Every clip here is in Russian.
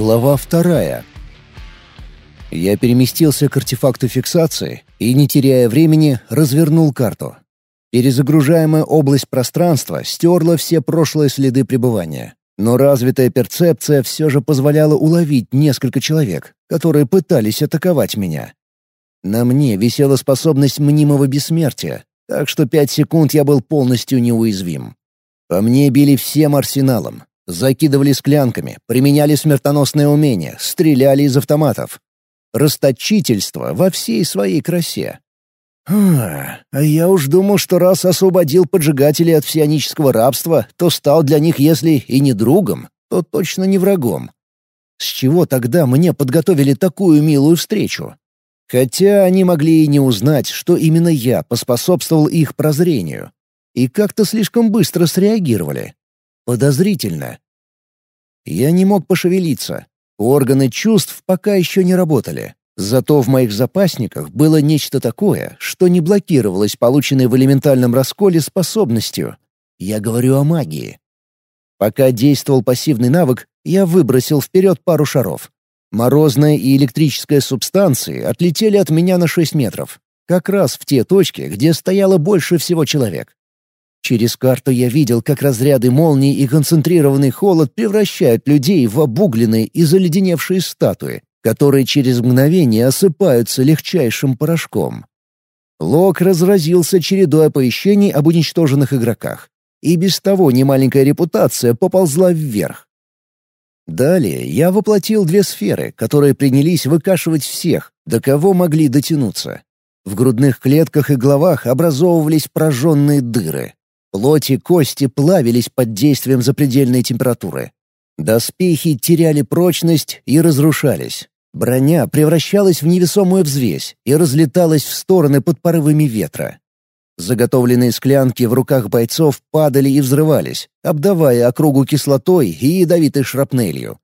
Глава вторая. Я переместился к артефакту фиксации и, не теряя времени, развернул карту. Перезагружаемая область пространства стерла все прошлые следы пребывания. Но развитая перцепция все же позволяла уловить несколько человек, которые пытались атаковать меня. На мне висела способность мнимого бессмертия, так что пять секунд я был полностью неуязвим. По мне били всем арсеналом, Закидывали склянками, применяли смертоносные умения, стреляли из автоматов. Расточительство во всей своей красе. А, а я уж думал, что раз освободил поджигателей от псионического рабства, то стал для них, если и не другом, то точно не врагом. С чего тогда мне подготовили такую милую встречу? Хотя они могли и не узнать, что именно я поспособствовал их прозрению. И как-то слишком быстро среагировали. Подозрительно. Я не мог пошевелиться. Органы чувств пока еще не работали. Зато в моих запасниках было нечто такое, что не блокировалось полученной в элементальном расколе способностью. Я говорю о магии. Пока действовал пассивный навык, я выбросил вперед пару шаров. Морозная и электрическая субстанции отлетели от меня на 6 метров. Как раз в те точки, где стояло больше всего человек. Через карту я видел, как разряды молний и концентрированный холод превращают людей в обугленные и заледеневшие статуи, которые через мгновение осыпаются легчайшим порошком. Лок разразился чередой оповещений об уничтоженных игроках. И без того немаленькая репутация поползла вверх. Далее я воплотил две сферы, которые принялись выкашивать всех, до кого могли дотянуться. В грудных клетках и головах образовывались прожженные дыры. Плоть кости плавились под действием запредельной температуры. Доспехи теряли прочность и разрушались. Броня превращалась в невесомую взвесь и разлеталась в стороны под порывами ветра. Заготовленные склянки в руках бойцов падали и взрывались, обдавая округу кислотой и ядовитой шрапнелью.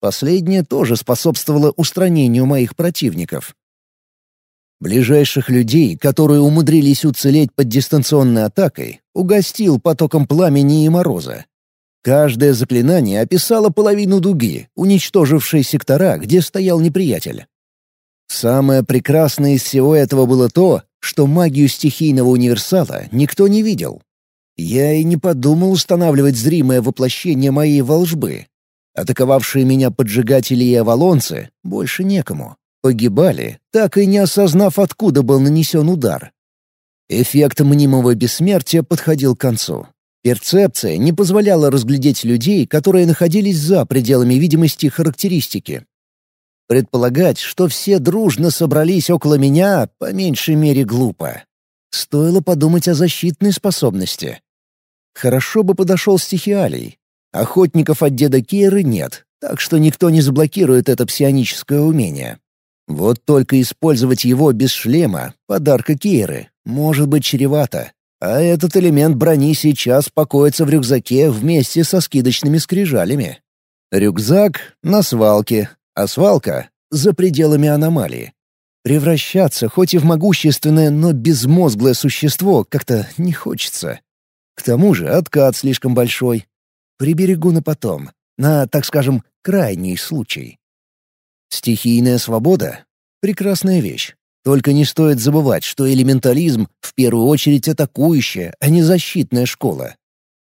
Последнее тоже способствовало устранению моих противников. Ближайших людей, которые умудрились уцелеть под дистанционной атакой, угостил потоком пламени и мороза. Каждое заклинание описало половину дуги, уничтожившей сектора, где стоял неприятель. Самое прекрасное из всего этого было то, что магию стихийного универсала никто не видел. Я и не подумал устанавливать зримое воплощение моей волжбы. Атаковавшие меня поджигатели и авалонцы больше некому. Погибали, так и не осознав, откуда был нанесен удар. Эффект мнимого бессмертия подходил к концу. Перцепция не позволяла разглядеть людей, которые находились за пределами видимости характеристики. Предполагать, что все дружно собрались около меня, по меньшей мере глупо. Стоило подумать о защитной способности. Хорошо бы подошел стихиалий. Охотников от деда Кейры нет, так что никто не заблокирует это псионическое умение. Вот только использовать его без шлема, подарка Кейры, может быть чревато. А этот элемент брони сейчас покоится в рюкзаке вместе со скидочными скрижалями. Рюкзак на свалке, а свалка — за пределами аномалии. Превращаться хоть и в могущественное, но безмозглое существо как-то не хочется. К тому же откат слишком большой. Приберегу на потом, на, так скажем, крайний случай. Стихийная свобода — прекрасная вещь. Только не стоит забывать, что элементализм — в первую очередь атакующая, а не защитная школа.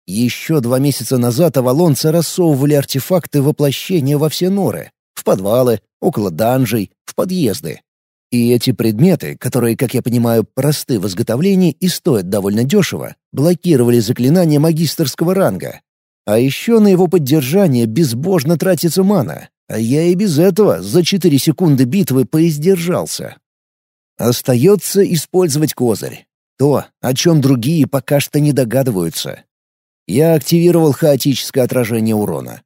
Еще два месяца назад авалонцы рассовывали артефакты воплощения во все норы, в подвалы, около данжей, в подъезды. И эти предметы, которые, как я понимаю, просты в изготовлении и стоят довольно дешево, блокировали заклинания магистрского ранга. А еще на его поддержание безбожно тратится мана, а я и без этого за четыре секунды битвы поиздержался. Остается использовать козырь. То, о чем другие пока что не догадываются. Я активировал хаотическое отражение урона.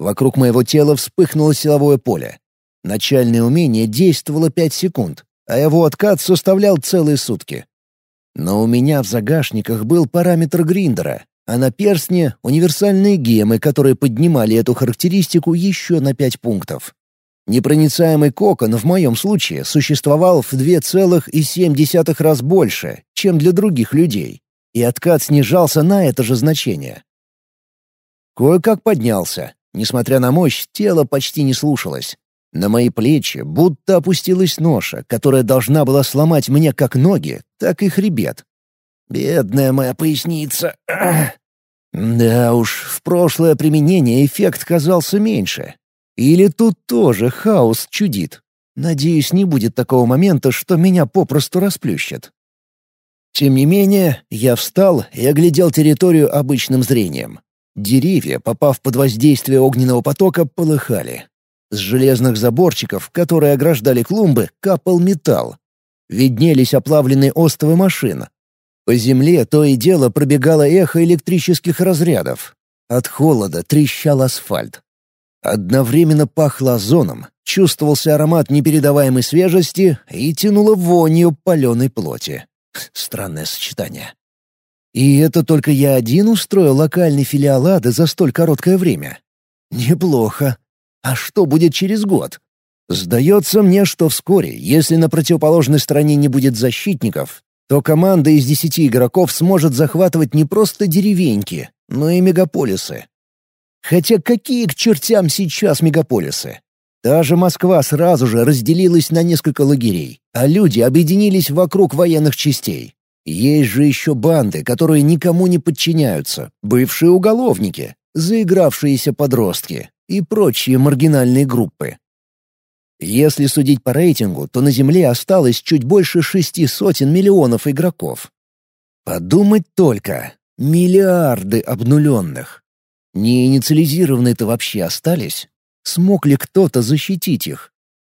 Вокруг моего тела вспыхнуло силовое поле. Начальное умение действовало пять секунд, а его откат составлял целые сутки. Но у меня в загашниках был параметр Гриндера, а на перстне — универсальные гемы, которые поднимали эту характеристику еще на 5 пунктов. Непроницаемый кокон в моем случае существовал в 2,7 раз больше, чем для других людей, и откат снижался на это же значение. Кое-как поднялся, Несмотря на мощь, тело почти не слушалось. На мои плечи будто опустилась ноша, которая должна была сломать мне как ноги, так и хребет. Бедная моя поясница. Да уж, в прошлое применение эффект казался меньше. Или тут тоже хаос чудит. Надеюсь, не будет такого момента, что меня попросту расплющат. Тем не менее, я встал и оглядел территорию обычным зрением. Деревья, попав под воздействие огненного потока, полыхали. С железных заборчиков, которые ограждали клумбы, капал металл. Виднелись оплавленные остовы машин. По земле то и дело пробегало эхо электрических разрядов. От холода трещал асфальт. Одновременно пахло озоном, чувствовался аромат непередаваемой свежести и тянуло вонью паленой плоти. Странное сочетание. И это только я один устроил локальный филиал ада за столь короткое время. Неплохо. А что будет через год? Сдается мне, что вскоре, если на противоположной стороне не будет защитников, то команда из десяти игроков сможет захватывать не просто деревеньки, но и мегаполисы. Хотя какие к чертям сейчас мегаполисы? Та же Москва сразу же разделилась на несколько лагерей, а люди объединились вокруг военных частей. Есть же еще банды, которые никому не подчиняются, бывшие уголовники, заигравшиеся подростки и прочие маргинальные группы. Если судить по рейтингу, то на Земле осталось чуть больше шести сотен миллионов игроков. Подумать только, миллиарды обнуленных. Не инициализированные-то вообще остались? Смог ли кто-то защитить их?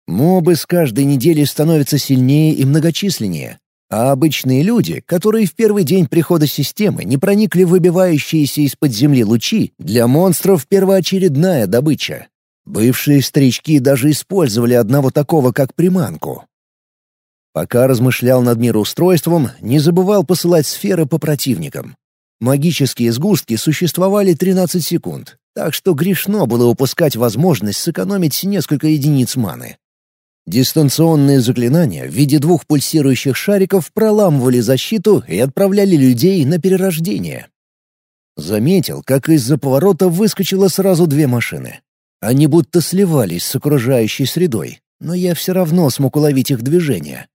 Мобы с каждой неделей становятся сильнее и многочисленнее, а обычные люди, которые в первый день прихода системы не проникли в выбивающиеся из-под земли лучи, для монстров первоочередная добыча. Бывшие старички даже использовали одного такого как приманку. Пока размышлял над мироустройством, не забывал посылать сферы по противникам. Магические сгустки существовали 13 секунд, так что грешно было упускать возможность сэкономить несколько единиц маны. Дистанционные заклинания в виде двух пульсирующих шариков проламывали защиту и отправляли людей на перерождение. Заметил, как из-за поворота выскочило сразу две машины. Они будто сливались с окружающей средой, но я все равно смог уловить их движение.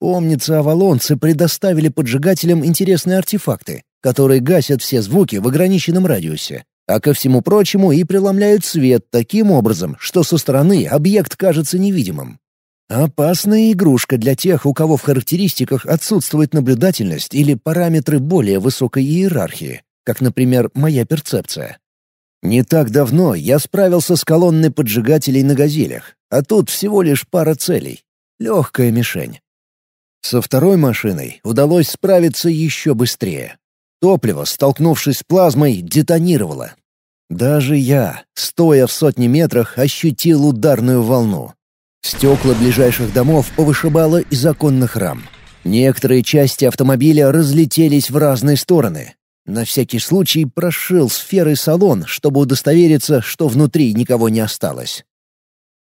Помнится, авалонцы предоставили поджигателям интересные артефакты, которые гасят все звуки в ограниченном радиусе, а ко всему прочему и преломляют свет таким образом, что со стороны объект кажется невидимым. Опасная игрушка для тех, у кого в характеристиках отсутствует наблюдательность или параметры более высокой иерархии, как, например, моя перцепция. Не так давно я справился с колонной поджигателей на «Газелях», а тут всего лишь пара целей. Легкая мишень. Со второй машиной удалось справиться еще быстрее. Топливо, столкнувшись с плазмой, детонировало. Даже я, стоя в сотни метрах, ощутил ударную волну. Стекла ближайших домов повышибало из оконных рам. Некоторые части автомобиля разлетелись в разные стороны, на всякий случай прошил сферой салон, чтобы удостовериться, что внутри никого не осталось.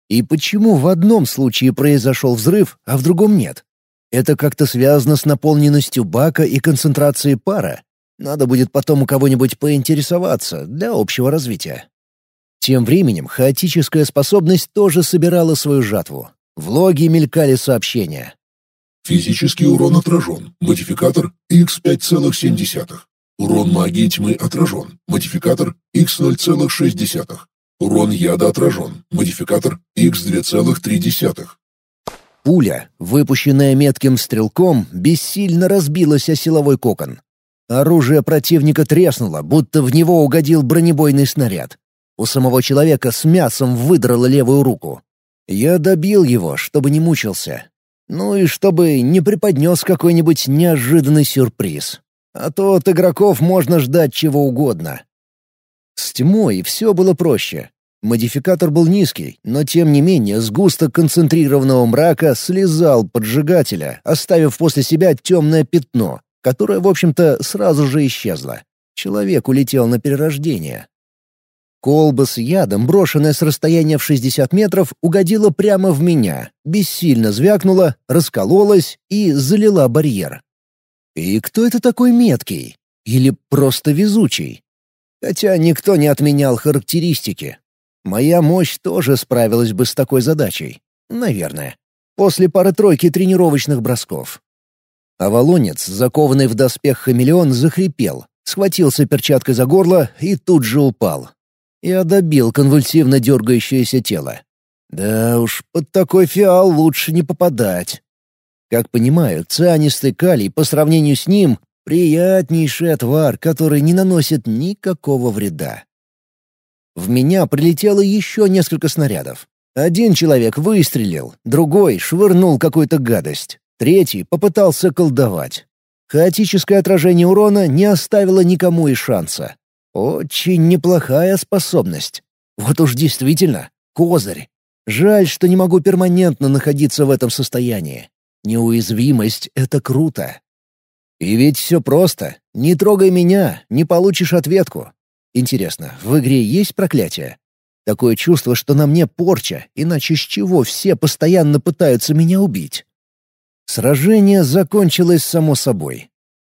И почему в одном случае произошел взрыв, а в другом нет? Это как-то связано с наполненностью бака и концентрацией пара? Надо будет потом у кого-нибудь поинтересоваться для общего развития. Тем временем хаотическая способность тоже собирала свою жатву. В логе мелькали сообщения. Физический урон отражен. Модификатор X5,7. Урон магии тьмы отражен. Модификатор X0,6. Урон яда отражен. Модификатор X2,3. Пуля, выпущенная метким стрелком, бессильно разбилась о силовой кокон. Оружие противника треснуло, будто в него угодил бронебойный снаряд. У самого человека с мясом выдрало левую руку. Я добил его, чтобы не мучился. Ну и чтобы не преподнес какой-нибудь неожиданный сюрприз. А то от игроков можно ждать чего угодно. С тьмой все было проще. Модификатор был низкий, но тем не менее сгусток концентрированного мрака слезал поджигателя, оставив после себя темное пятно, которое, в общем-то, сразу же исчезло. Человек улетел на перерождение. Колба с ядом, брошенная с расстояния в 60 метров, угодила прямо в меня, бессильно звякнула, раскололась и залила барьер. И кто это такой меткий? Или просто везучий? Хотя никто не отменял характеристики. Моя мощь тоже справилась бы с такой задачей. Наверное. После пары-тройки тренировочных бросков. Авалонец, закованный в доспех хамелеон, захрипел, схватился перчаткой за горло и тут же упал. Я добил конвульсивно дергающееся тело. Да уж, под такой фиал лучше не попадать. Как понимаю, цианистый калий по сравнению с ним — приятнейший отвар, который не наносит никакого вреда. В меня прилетело еще несколько снарядов. Один человек выстрелил, другой швырнул какую-то гадость, третий попытался колдовать. Хаотическое отражение урона не оставило никому и шанса. Очень неплохая способность. Вот уж действительно, козырь. Жаль, что не могу перманентно находиться в этом состоянии. Неуязвимость — это круто. И ведь все просто. Не трогай меня, не получишь ответку. Интересно, в игре есть проклятие? Такое чувство, что на мне порча, иначе с чего все постоянно пытаются меня убить? Сражение закончилось само собой.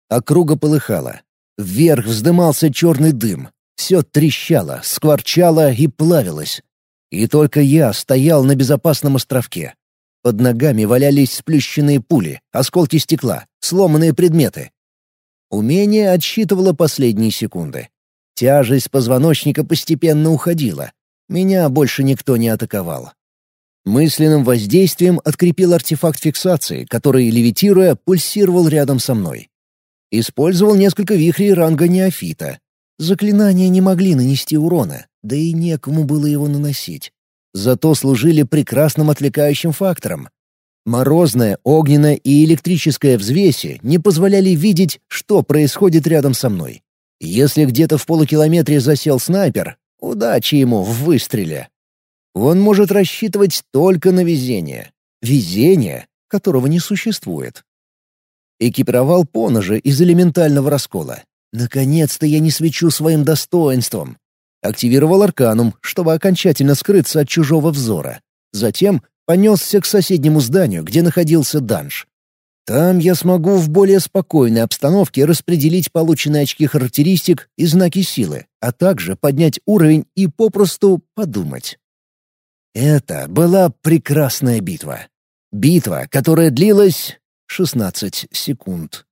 Округа полыхала. Вверх вздымался черный дым. Все трещало, скворчало и плавилось. И только я стоял на безопасном островке. Под ногами валялись сплющенные пули, осколки стекла, сломанные предметы. Умение отсчитывало последние секунды. Тяжесть позвоночника постепенно уходила. Меня больше никто не атаковал. Мысленным воздействием открепил артефакт фиксации, который, левитируя, пульсировал рядом со мной. Использовал несколько вихрей ранга неофита. Заклинания не могли нанести урона, да и некому было его наносить. Зато служили прекрасным отвлекающим фактором. Морозная, огненная и электрическая взвеси не позволяли видеть, что происходит рядом со мной. Если где-то в полукилометре засел снайпер, удачи ему в выстреле. Он может рассчитывать только на везение. Везение, которого не существует. Экипировал поножи из элементального раскола. Наконец-то я не свечу своим достоинством. Активировал арканум, чтобы окончательно скрыться от чужого взора. Затем понесся к соседнему зданию, где находился данж. Там я смогу в более спокойной обстановке распределить полученные очки характеристик и знаки силы, а также поднять уровень и попросту подумать. Это была прекрасная битва. Битва, которая длилась 16 секунд.